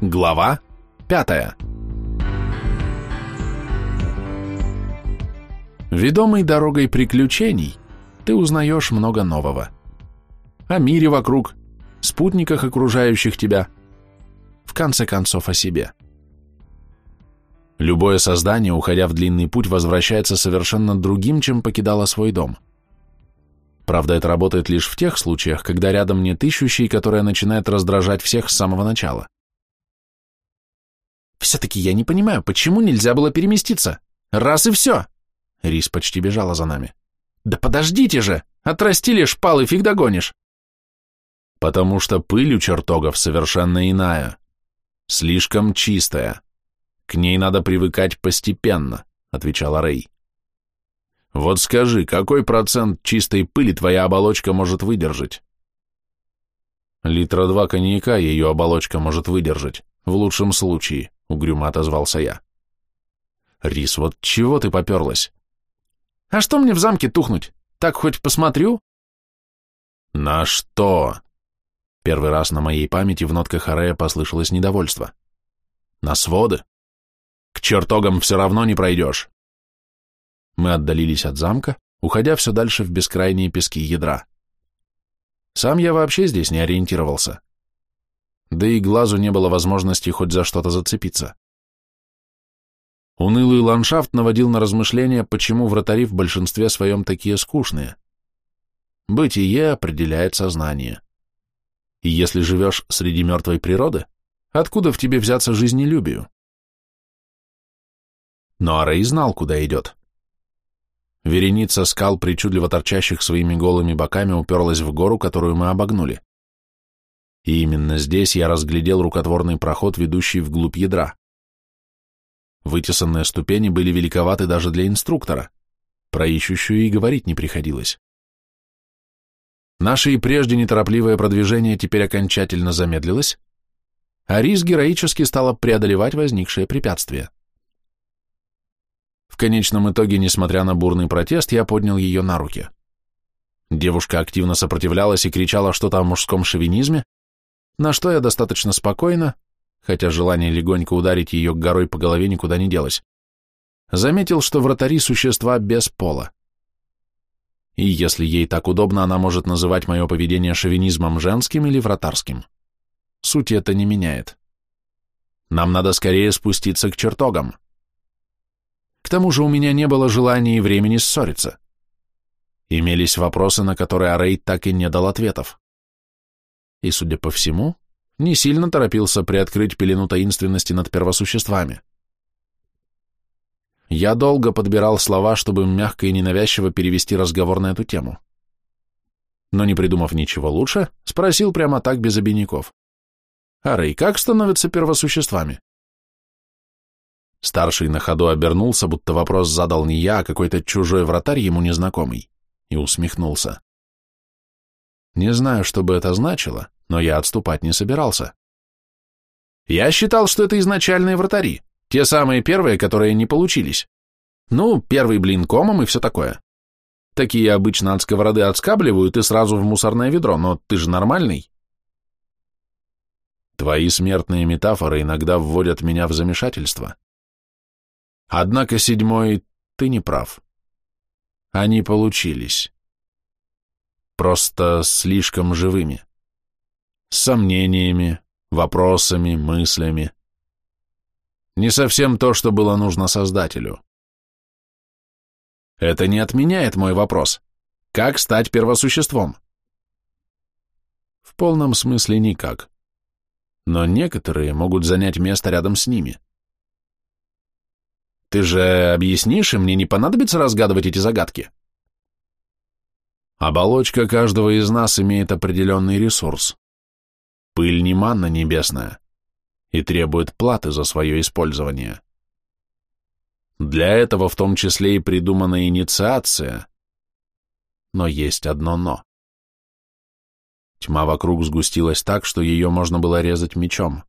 Глава пятая. Ведомый дорогой приключений, ты узнаешь много нового. О мире вокруг, спутниках, окружающих тебя, в конце концов о себе. Любое создание, уходя в длинный путь, возвращается совершенно другим, чем покидало свой дом. Правда, это работает лишь в тех случаях, когда рядом нет ищущей, которая начинает раздражать всех с самого начала. «Все-таки я не понимаю, почему нельзя было переместиться? Раз и все!» Рис почти бежала за нами. «Да подождите же! Отрастили шпалы, фиг догонишь!» «Потому что пыль у чертогов совершенно иная, слишком чистая. К ней надо привыкать постепенно», — отвечала Рэй. «Вот скажи, какой процент чистой пыли твоя оболочка может выдержать?» «Литра два коньяка ее оболочка может выдержать, в лучшем случае», — угрюмо отозвался я. «Рис, вот чего ты поперлась?» «А что мне в замке тухнуть? Так хоть посмотрю?» «На что?» Первый раз на моей памяти в нотках Арея послышалось недовольство. «На своды? К чертогам все равно не пройдешь. Мы отдалились от замка, уходя все дальше в бескрайние пески ядра. Сам я вообще здесь не ориентировался. Да и глазу не было возможности хоть за что-то зацепиться. Унылый ландшафт наводил на размышления, почему вратари в большинстве своем такие скучные. Бытие определяет сознание. И если живешь среди мертвой природы, откуда в тебе взяться жизнелюбию? Но Арей знал, куда идет. Вереница скал, причудливо торчащих своими голыми боками, уперлась в гору, которую мы обогнули. И именно здесь я разглядел рукотворный проход, ведущий вглубь ядра. Вытесанные ступени были великоваты даже для инструктора. Про ищущую и говорить не приходилось. Наше и прежде неторопливое продвижение теперь окончательно замедлилось, а Рис героически стала преодолевать возникшее препятствие. В конечном итоге, несмотря на бурный протест, я поднял ее на руки. Девушка активно сопротивлялась и кричала что-то о мужском шовинизме, на что я достаточно спокойно, хотя желание легонько ударить ее горой по голове никуда не делось, заметил, что вратари – существа без пола. И если ей так удобно, она может называть мое поведение шовинизмом женским или вратарским. Суть это не меняет. Нам надо скорее спуститься к чертогам. К тому же у меня не было желания и времени ссориться. Имелись вопросы, на которые Арей так и не дал ответов. И, судя по всему, не сильно торопился приоткрыть пелену таинственности над первосуществами. Я долго подбирал слова, чтобы мягко и ненавязчиво перевести разговор на эту тему. Но не придумав ничего лучше, спросил прямо так без обиняков. «Арей, как становятся первосуществами?» Старший на ходу обернулся, будто вопрос задал не я, а какой-то чужой вратарь ему незнакомый, и усмехнулся. Не знаю, что бы это значило, но я отступать не собирался. Я считал, что это изначальные вратари, те самые первые, которые не получились. Ну, первый блин комом и все такое. Такие обычно от сковороды отскабливают и сразу в мусорное ведро, но ты же нормальный. Твои смертные метафоры иногда вводят меня в замешательство. Однако, седьмой, ты не прав. Они получились. Просто слишком живыми. С сомнениями, вопросами, мыслями. Не совсем то, что было нужно Создателю. Это не отменяет мой вопрос. Как стать первосуществом? В полном смысле никак. Но некоторые могут занять место рядом с ними. Ты же объяснишь, и мне не понадобится разгадывать эти загадки? Оболочка каждого из нас имеет определенный ресурс. Пыль не манна небесная и требует платы за свое использование. Для этого в том числе и придумана инициация. Но есть одно «но». Тьма вокруг сгустилась так, что ее можно было резать мечом.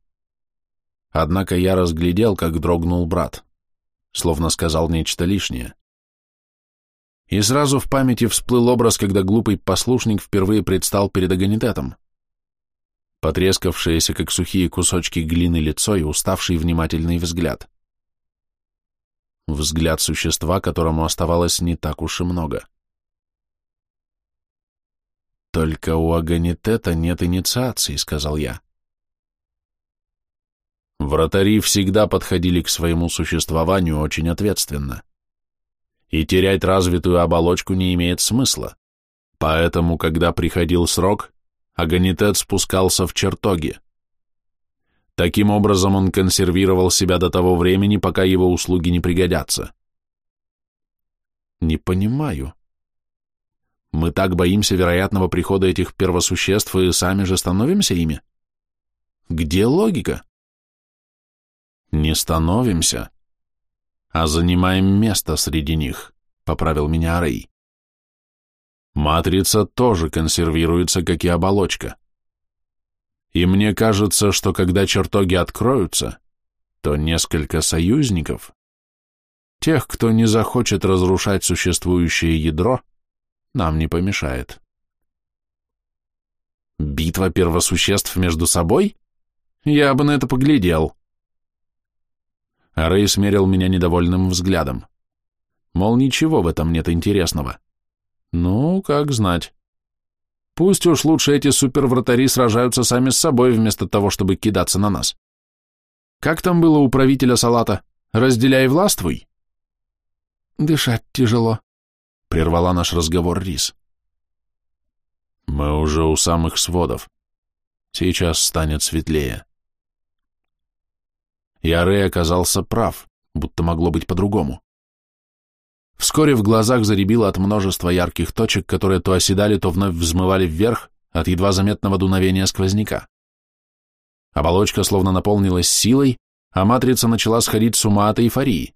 Однако я разглядел, как дрогнул брат словно сказал нечто лишнее. И сразу в памяти всплыл образ, когда глупый послушник впервые предстал перед Аганитетом. потрескавшееся, как сухие кусочки глины лицо и уставший внимательный взгляд. Взгляд существа, которому оставалось не так уж и много. «Только у Аганитета нет инициации», — сказал я. Вратари всегда подходили к своему существованию очень ответственно. И терять развитую оболочку не имеет смысла. Поэтому, когда приходил срок, Аганитет спускался в чертоги. Таким образом он консервировал себя до того времени, пока его услуги не пригодятся. Не понимаю. Мы так боимся вероятного прихода этих первосуществ и сами же становимся ими? Где логика? Не становимся, а занимаем место среди них, поправил меня Рэй. Матрица тоже консервируется, как и оболочка. И мне кажется, что когда чертоги откроются, то несколько союзников, тех, кто не захочет разрушать существующее ядро, нам не помешает. Битва первосуществ между собой? Я бы на это поглядел. Рэй смерил меня недовольным взглядом. Мол, ничего в этом нет интересного. Ну, как знать. Пусть уж лучше эти супервратари сражаются сами с собой, вместо того, чтобы кидаться на нас. Как там было у правителя Салата? Разделяй властвуй? Дышать тяжело, прервала наш разговор Рис. Мы уже у самых сводов. Сейчас станет светлее. И Арей оказался прав, будто могло быть по-другому. Вскоре в глазах заребило от множества ярких точек, которые то оседали, то вновь взмывали вверх от едва заметного дуновения сквозняка. Оболочка словно наполнилась силой, а матрица начала сходить с ума от эйфории.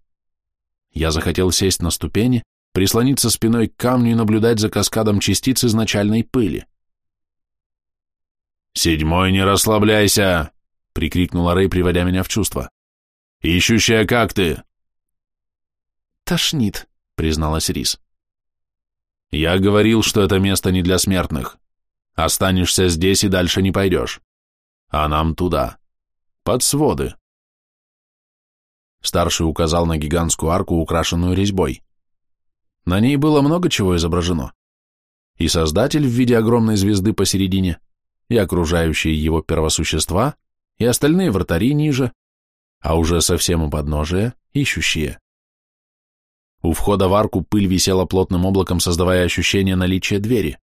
Я захотел сесть на ступени, прислониться спиной к камню и наблюдать за каскадом частиц изначальной пыли. «Седьмой, не расслабляйся!» — прикрикнула Рэй, приводя меня в чувство. «Ищущая, как ты?» «Тошнит», — призналась Рис. «Я говорил, что это место не для смертных. Останешься здесь и дальше не пойдешь. А нам туда. Под своды». Старший указал на гигантскую арку, украшенную резьбой. На ней было много чего изображено. И Создатель в виде огромной звезды посередине, и окружающие его первосущества, и остальные вратари ниже, а уже совсем у подножия ищущие. У входа в арку пыль висела плотным облаком, создавая ощущение наличия двери.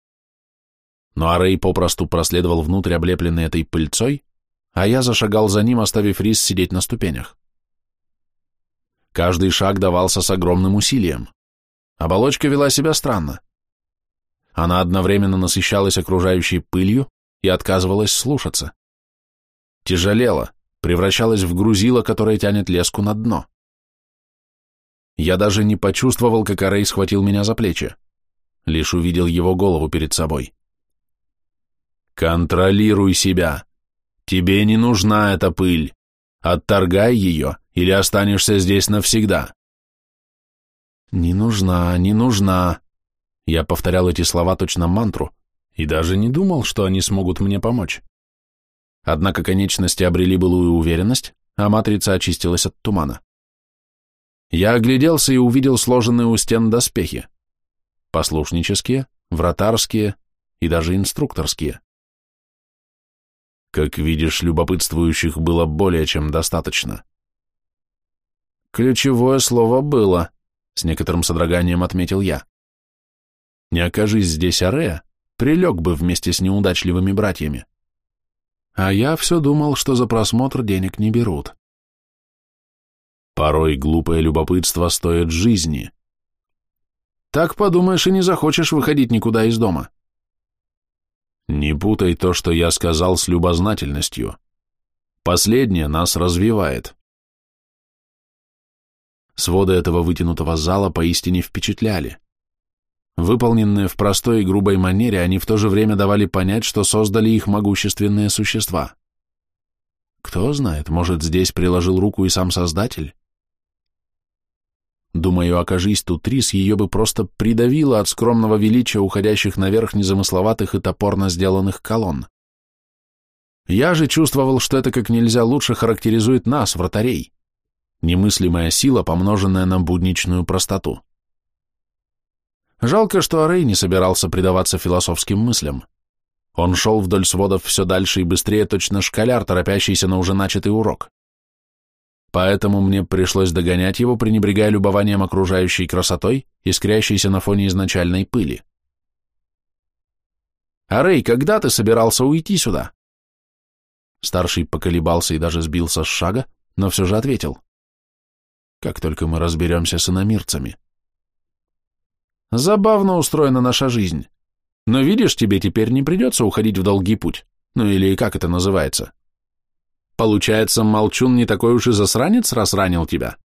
Но Арей попросту проследовал внутрь, облепленный этой пыльцой, а я зашагал за ним, оставив Рис сидеть на ступенях. Каждый шаг давался с огромным усилием. Оболочка вела себя странно. Она одновременно насыщалась окружающей пылью и отказывалась слушаться. Тяжелела, превращалась в грузило, которое тянет леску на дно. Я даже не почувствовал, как Арей схватил меня за плечи. Лишь увидел его голову перед собой. «Контролируй себя. Тебе не нужна эта пыль. Отторгай ее, или останешься здесь навсегда». «Не нужна, не нужна». Я повторял эти слова точно мантру и даже не думал, что они смогут мне помочь. Однако конечности обрели былую уверенность, а матрица очистилась от тумана. Я огляделся и увидел сложенные у стен доспехи. Послушнические, вратарские и даже инструкторские. Как видишь, любопытствующих было более чем достаточно. Ключевое слово «было», — с некоторым содроганием отметил я. Не окажись здесь Арея, прилег бы вместе с неудачливыми братьями. А я все думал, что за просмотр денег не берут. Порой глупое любопытство стоит жизни. Так подумаешь и не захочешь выходить никуда из дома. Не путай то, что я сказал, с любознательностью. Последнее нас развивает. Своды этого вытянутого зала поистине впечатляли. Выполненные в простой и грубой манере, они в то же время давали понять, что создали их могущественные существа. Кто знает, может, здесь приложил руку и сам Создатель? Думаю, окажись тут Рис, ее бы просто придавило от скромного величия уходящих наверх незамысловатых и топорно сделанных колонн. Я же чувствовал, что это как нельзя лучше характеризует нас, вратарей. Немыслимая сила, помноженная на будничную простоту. Жалко, что Арей не собирался предаваться философским мыслям. Он шел вдоль сводов все дальше и быстрее, точно школяр, торопящийся на уже начатый урок. Поэтому мне пришлось догонять его, пренебрегая любованием окружающей красотой, искрящейся на фоне изначальной пыли. «Арей, когда ты собирался уйти сюда?» Старший поколебался и даже сбился с шага, но все же ответил. «Как только мы разберемся с иномирцами». «Забавно устроена наша жизнь. Но видишь, тебе теперь не придется уходить в долгий путь. Ну или как это называется?» Получается, Молчун не такой уж и засранец, раз ранил тебя?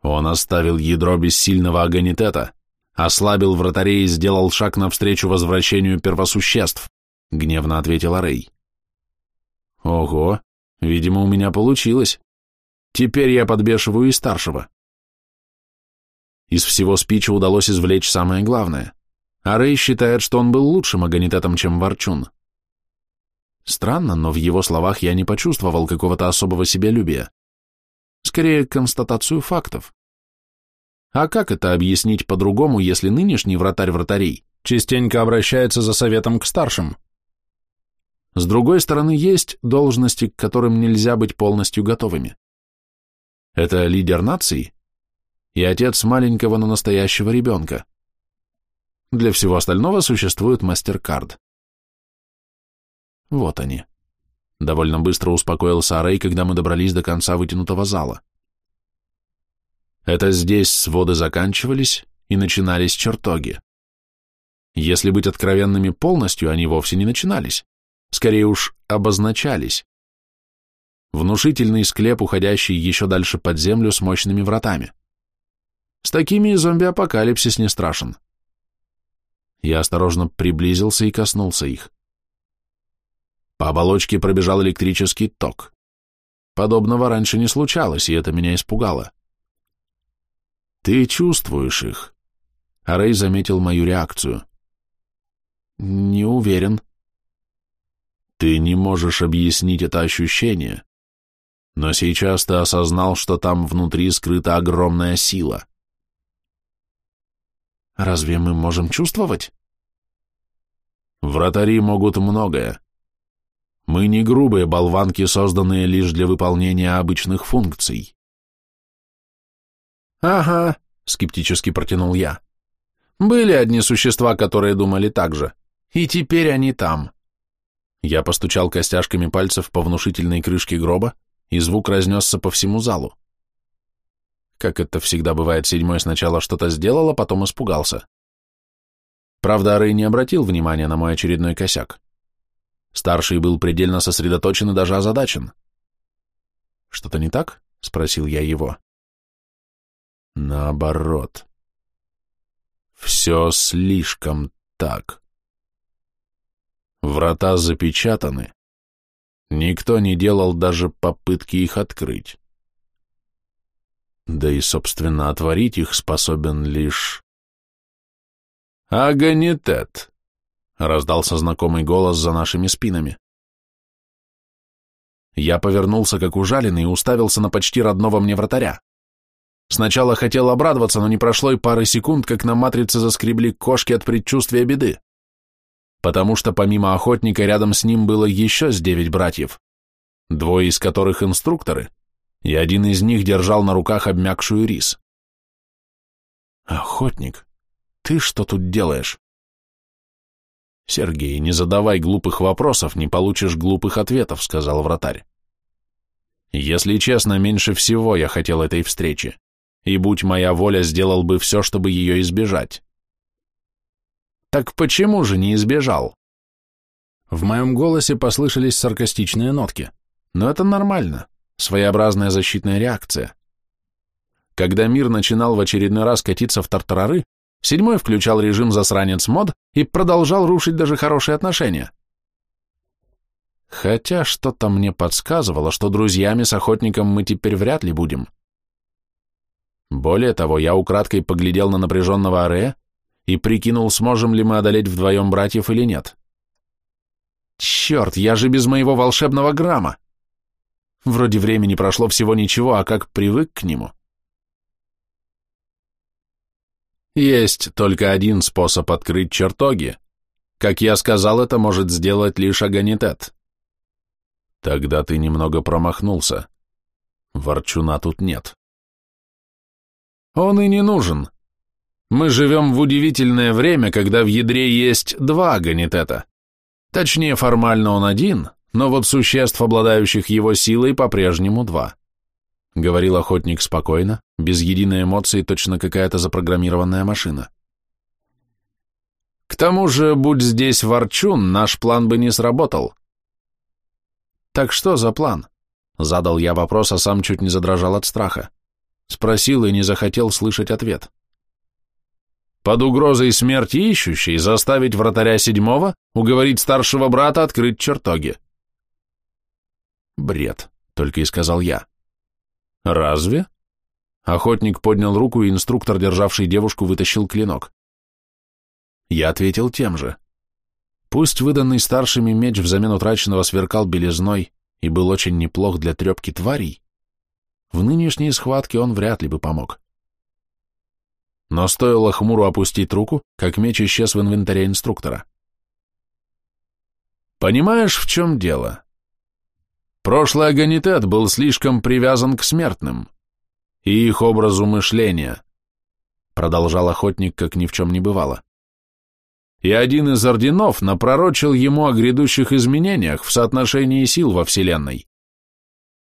Он оставил ядро бессильного агонитета, ослабил вратарей и сделал шаг навстречу возвращению первосуществ, гневно ответила Рэй. Ого, видимо, у меня получилось. Теперь я подбешиваю и старшего. Из всего спича удалось извлечь самое главное. А Рэй считает, что он был лучшим агонитетом, чем Ворчун. Странно, но в его словах я не почувствовал какого-то особого себялюбия. Скорее, констатацию фактов. А как это объяснить по-другому, если нынешний вратарь вратарей частенько обращается за советом к старшим? С другой стороны, есть должности, к которым нельзя быть полностью готовыми. Это лидер нации и отец маленького, но настоящего ребенка. Для всего остального существует мастер-кард. Вот они. Довольно быстро успокоился Арей, когда мы добрались до конца вытянутого зала. Это здесь своды заканчивались и начинались чертоги. Если быть откровенными полностью, они вовсе не начинались, скорее уж обозначались. Внушительный склеп, уходящий еще дальше под землю с мощными вратами. С такими зомби-апокалипсис не страшен. Я осторожно приблизился и коснулся их. По оболочке пробежал электрический ток. Подобного раньше не случалось, и это меня испугало. «Ты чувствуешь их?» А Рэй заметил мою реакцию. «Не уверен». «Ты не можешь объяснить это ощущение, но сейчас ты осознал, что там внутри скрыта огромная сила». «Разве мы можем чувствовать?» «Вратари могут многое. Мы не грубые болванки, созданные лишь для выполнения обычных функций. Ага, скептически протянул я. Были одни существа, которые думали так же. И теперь они там. Я постучал костяшками пальцев по внушительной крышке гроба, и звук разнесся по всему залу. Как это всегда бывает, седьмой сначала что-то сделал, а потом испугался. Правда, Рэй не обратил внимания на мой очередной косяк. Старший был предельно сосредоточен и даже озадачен. «Что-то не так?» — спросил я его. «Наоборот. Все слишком так. Врата запечатаны. Никто не делал даже попытки их открыть. Да и, собственно, отворить их способен лишь... Агонитет!» Раздался знакомый голос за нашими спинами. Я повернулся как ужаленный и уставился на почти родного мне вратаря. Сначала хотел обрадоваться, но не прошло и пары секунд, как на матрице заскребли кошки от предчувствия беды. Потому что помимо охотника рядом с ним было еще с девять братьев, двое из которых инструкторы, и один из них держал на руках обмякшую рис. «Охотник, ты что тут делаешь?» «Сергей, не задавай глупых вопросов, не получишь глупых ответов», — сказал вратарь. «Если честно, меньше всего я хотел этой встречи, и, будь моя воля, сделал бы все, чтобы ее избежать». «Так почему же не избежал?» В моем голосе послышались саркастичные нотки, но это нормально, своеобразная защитная реакция. Когда мир начинал в очередной раз катиться в тартарары, Седьмой включал режим засранец мод и продолжал рушить даже хорошие отношения. Хотя что-то мне подсказывало, что друзьями с охотником мы теперь вряд ли будем. Более того, я украдкой поглядел на напряженного Арея и прикинул, сможем ли мы одолеть вдвоем братьев или нет. Черт, я же без моего волшебного грамма. Вроде времени прошло всего ничего, а как привык к нему. Есть только один способ открыть чертоги. Как я сказал, это может сделать лишь Аганитет. Тогда ты немного промахнулся. Ворчуна тут нет. Он и не нужен. Мы живем в удивительное время, когда в ядре есть два Аганитета. Точнее, формально он один, но вот существ, обладающих его силой, по-прежнему два. Говорил охотник спокойно, без единой эмоции, точно какая-то запрограммированная машина. К тому же, будь здесь Ворчун, наш план бы не сработал. Так что за план? Задал я вопрос, а сам чуть не задрожал от страха. Спросил и не захотел слышать ответ. Под угрозой смерти ищущей заставить вратаря седьмого уговорить старшего брата открыть чертоги. Бред, только и сказал я. Разве? Охотник поднял руку, и инструктор, державший девушку, вытащил клинок. Я ответил тем же. Пусть выданный старшими меч взамен утраченного сверкал белизной и был очень неплох для трепки тварей, в нынешней схватке он вряд ли бы помог. Но стоило хмуру опустить руку, как меч исчез в инвентаре инструктора. Понимаешь, в чем дело? Прошлый агонитет был слишком привязан к смертным и их образу мышления, продолжал охотник, как ни в чем не бывало. И один из орденов напророчил ему о грядущих изменениях в соотношении сил во Вселенной.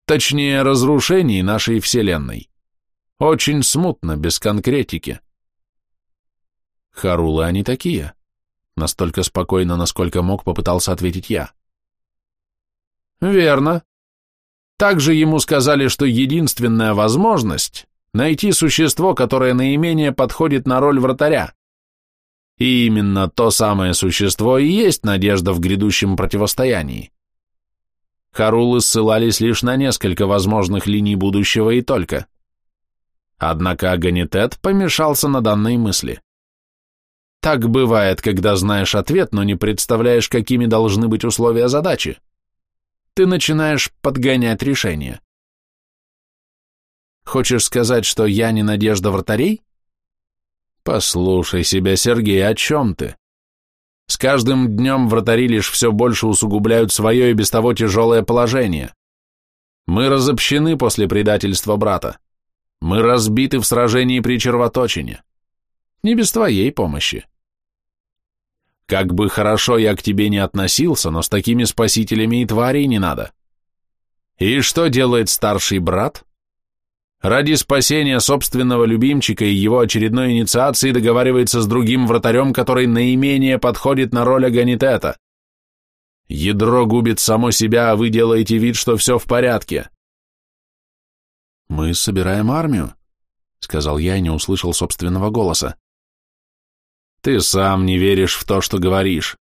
Точнее, разрушении нашей Вселенной. Очень смутно, без конкретики. Харулы они такие. Настолько спокойно, насколько мог, попытался ответить я. Верно. Также ему сказали, что единственная возможность – найти существо, которое наименее подходит на роль вратаря. И именно то самое существо и есть надежда в грядущем противостоянии. Харулы ссылались лишь на несколько возможных линий будущего и только. Однако Аганитет помешался на данной мысли. Так бывает, когда знаешь ответ, но не представляешь, какими должны быть условия задачи ты начинаешь подгонять решение. Хочешь сказать, что я не надежда вратарей? Послушай себя, Сергей, о чем ты? С каждым днем вратари лишь все больше усугубляют свое и без того тяжелое положение. Мы разобщены после предательства брата. Мы разбиты в сражении при червоточине. Не без твоей помощи. Как бы хорошо я к тебе не относился, но с такими спасителями и тварей не надо. И что делает старший брат? Ради спасения собственного любимчика и его очередной инициации договаривается с другим вратарем, который наименее подходит на роль Аганитета. Ядро губит само себя, а вы делаете вид, что все в порядке. «Мы собираем армию», — сказал я и не услышал собственного голоса. Ты сам не веришь в то, что говоришь.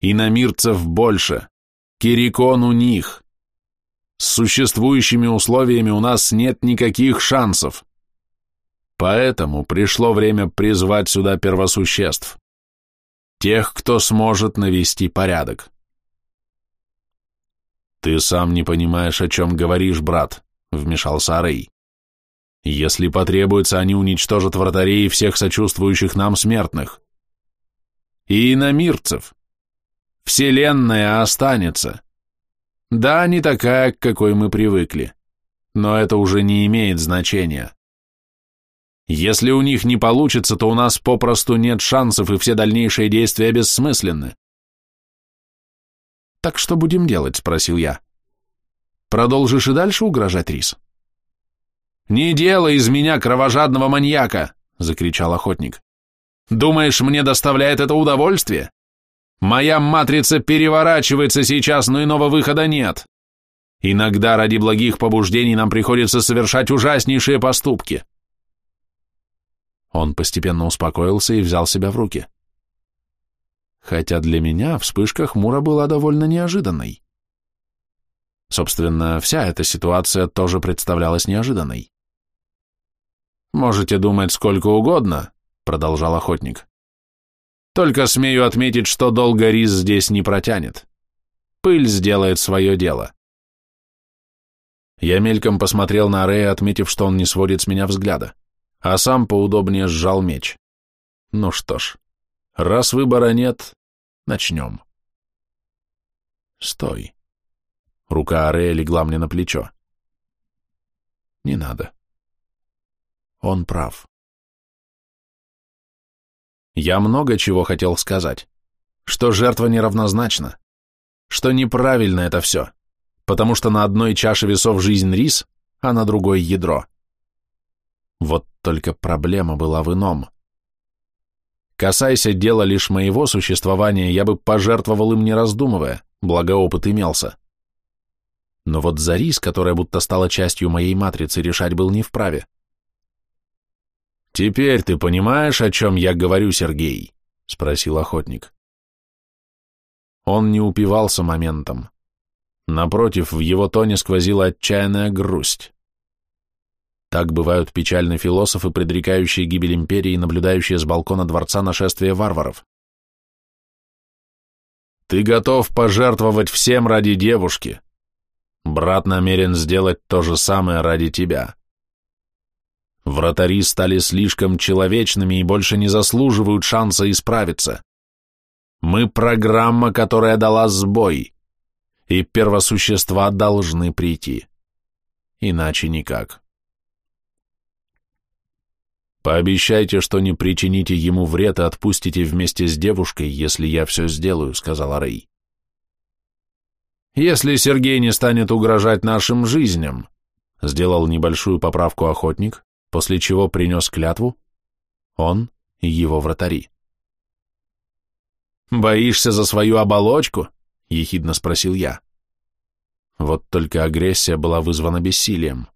И на мирцев больше. Кирикон у них. С существующими условиями у нас нет никаких шансов. Поэтому пришло время призвать сюда первосуществ. Тех, кто сможет навести порядок. Ты сам не понимаешь, о чем говоришь, брат, вмешался Арей. Если потребуется, они уничтожат вратарей и всех сочувствующих нам смертных. И иномирцев. Вселенная останется. Да, не такая, к какой мы привыкли. Но это уже не имеет значения. Если у них не получится, то у нас попросту нет шансов, и все дальнейшие действия бессмысленны. «Так что будем делать?» — спросил я. «Продолжишь и дальше угрожать Рис?» «Не делай из меня кровожадного маньяка!» — закричал охотник. «Думаешь, мне доставляет это удовольствие? Моя матрица переворачивается сейчас, но иного выхода нет. Иногда ради благих побуждений нам приходится совершать ужаснейшие поступки». Он постепенно успокоился и взял себя в руки. Хотя для меня вспышка хмура была довольно неожиданной. Собственно, вся эта ситуация тоже представлялась неожиданной. «Можете думать сколько угодно», — продолжал охотник. «Только смею отметить, что долго рис здесь не протянет. Пыль сделает свое дело. Я мельком посмотрел на Рея, отметив, что он не сводит с меня взгляда, а сам поудобнее сжал меч. Ну что ж, раз выбора нет, начнем. Стой. Рука Арея легла мне на плечо. Не надо. Он прав. Я много чего хотел сказать. Что жертва неравнозначна. Что неправильно это все. Потому что на одной чаше весов жизнь рис, а на другой ядро. Вот только проблема была в ином. Касайся дела лишь моего существования, я бы пожертвовал им не раздумывая, благо опыт имелся. Но вот за рис, которая будто стала частью моей матрицы, решать был не вправе. «Теперь ты понимаешь, о чем я говорю, Сергей?» — спросил охотник. Он не упивался моментом. Напротив, в его тоне сквозила отчаянная грусть. Так бывают печальные философы, предрекающие гибель империи наблюдающие с балкона дворца нашествие варваров. «Ты готов пожертвовать всем ради девушки. Брат намерен сделать то же самое ради тебя. Вратари стали слишком человечными и больше не заслуживают шанса исправиться. Мы программа, которая дала сбой, и первосущества должны прийти. Иначе никак. «Пообещайте, что не причините ему вред и отпустите вместе с девушкой, если я все сделаю», — сказала Рэй. «Если Сергей не станет угрожать нашим жизням», — сделал небольшую поправку охотник, после чего принес клятву, он и его вратари. «Боишься за свою оболочку?» — ехидно спросил я. Вот только агрессия была вызвана бессилием.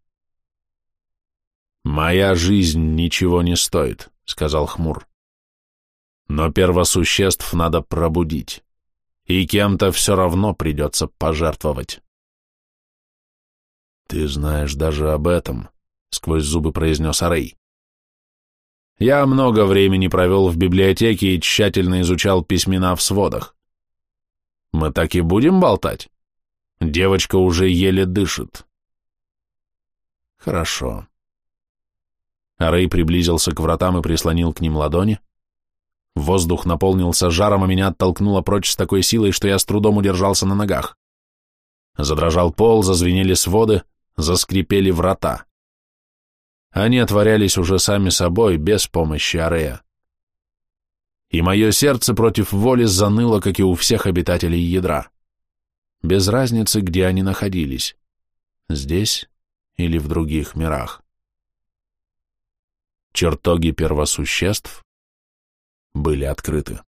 «Моя жизнь ничего не стоит», — сказал Хмур. «Но первосуществ надо пробудить, и кем-то все равно придется пожертвовать». «Ты знаешь даже об этом», сквозь зубы произнес Арей. Я много времени провел в библиотеке и тщательно изучал письмена в сводах. Мы так и будем болтать? Девочка уже еле дышит. Хорошо. Арей приблизился к вратам и прислонил к ним ладони. Воздух наполнился жаром, а меня оттолкнуло прочь с такой силой, что я с трудом удержался на ногах. Задрожал пол, зазвенели своды, заскрипели врата. Они отворялись уже сами собой, без помощи Арея. И мое сердце против воли заныло, как и у всех обитателей ядра. Без разницы, где они находились, здесь или в других мирах. Чертоги первосуществ были открыты.